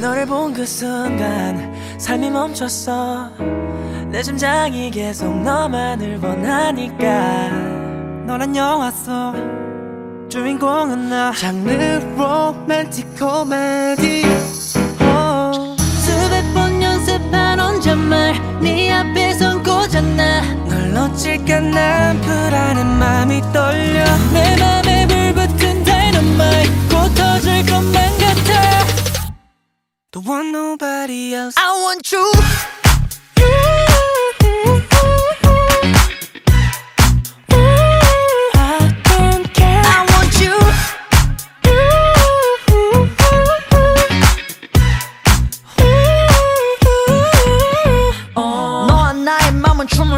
너를 본 그 순간 삶이 멈췄어. 내 심장이 계속 너만을 원하니까. 너란 영화 속 주인공은 나. 장르 로맨틱 코미디. 어. 수백 번 연습한 혼잣말 네 앞에선 고장나. 널 놓칠까 난 불안한 마음이 떨려. 내 맘에 불붙은 다이너마이트 곧 터질 것만 Don't want nobody else I want you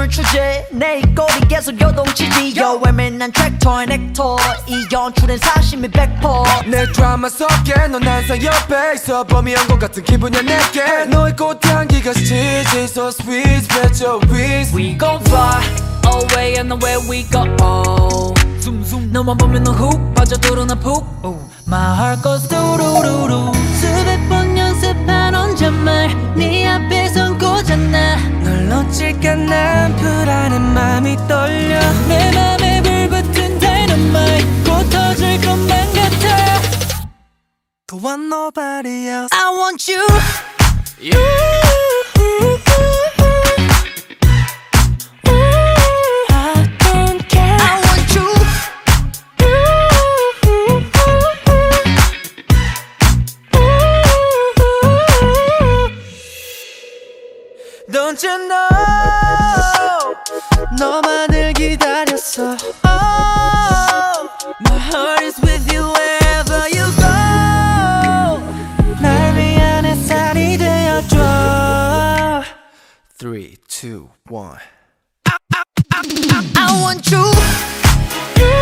춤을 추지 내 입꼬리 계속 요동치지 여외면한 트랙터의 넥터 이 연출엔 사심이 100%내 드라마 속에 넌 항상 옆에 있어. 범이한 것 같은 기분이야 내게. 너의 꽃향기가 스치지. So sweet spread your wings. We gon' fly away and away we go. Zoom zoom. 너만 보면 넌훅 빠져들어 나 푹. My heart goes 두루루루 Don't want nobody else I want you You I don't care I want you Don't you know 너만을 기다렸어 oh, three, two, one. I, I, I, I want you.